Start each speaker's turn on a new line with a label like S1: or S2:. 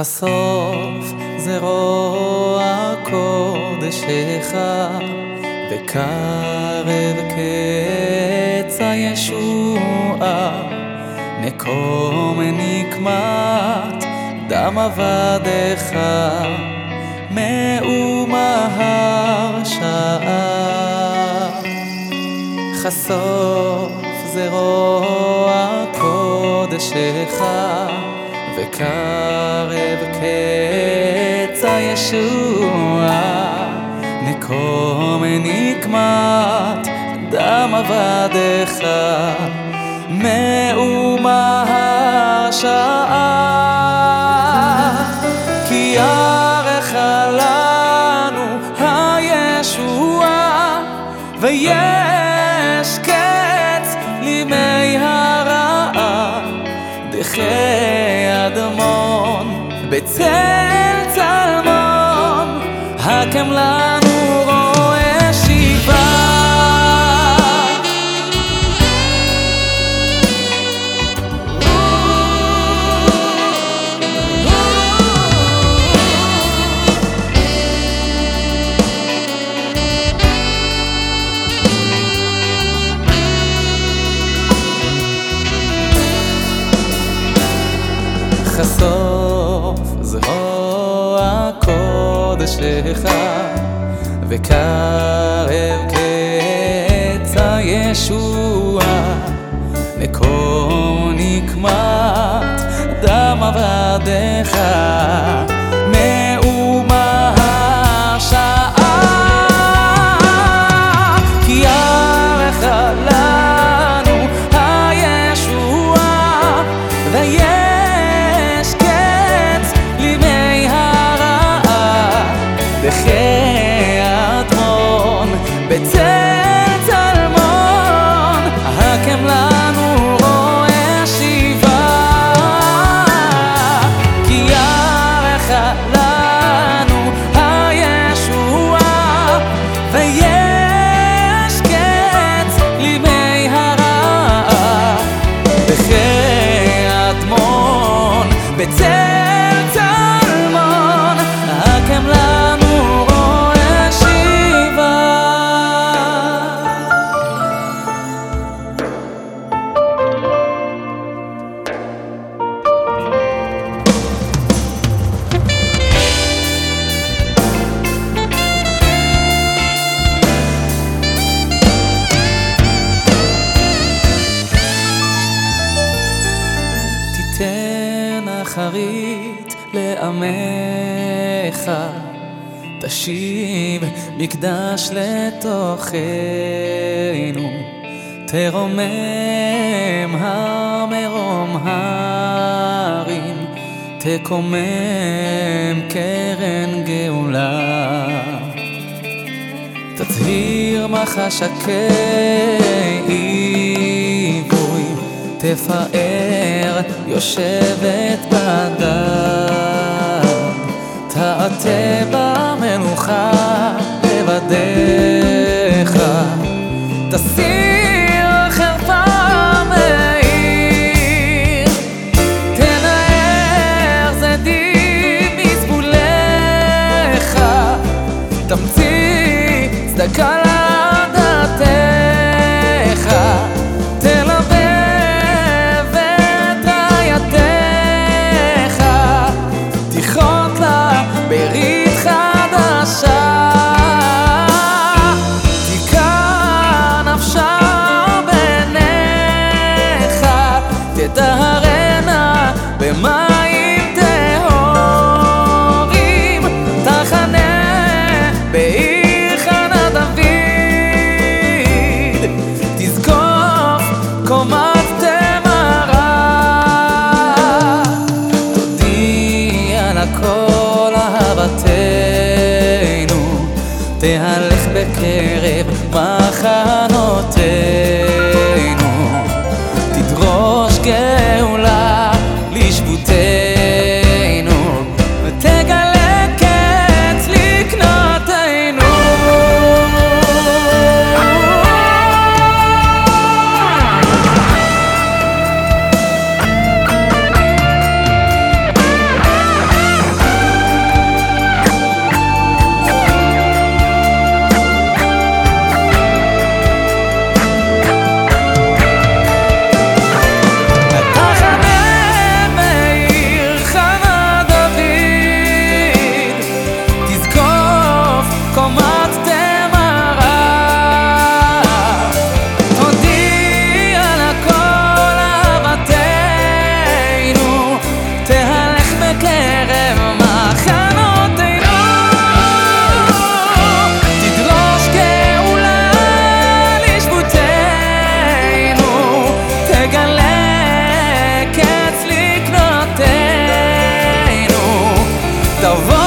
S1: חשוף זרוע קודשך וקרב קץ הישועה. נקום נקמת דם עבדך מאומה הרשעה חשוף זרוע קודשך וקרב קץ הישועה נקום נקמת דם עבדך מאומה השעה. כי ירך לנו הישועה ויש בצל צלמון הקם לנו רואה שיבה. חשוף זרוע קודשך וקרב קץ הישועה. נקום נקמת דם עבדיך בחי אדמון בצל צלמון הקם לנו רואה שיבה. כי ירך לנו הישועה ויש קץ לימי הרעה. בחי אדמון בצל אחרית לעמך, תשיב מקדש לתוכנו, תרומם המרום הרים, תקומם קרן גאולה. תצהיר מחשקי תפאר יושבת בדם, אנא כל אהבתנו תהלך בקרב מחנותינו. Então vamos.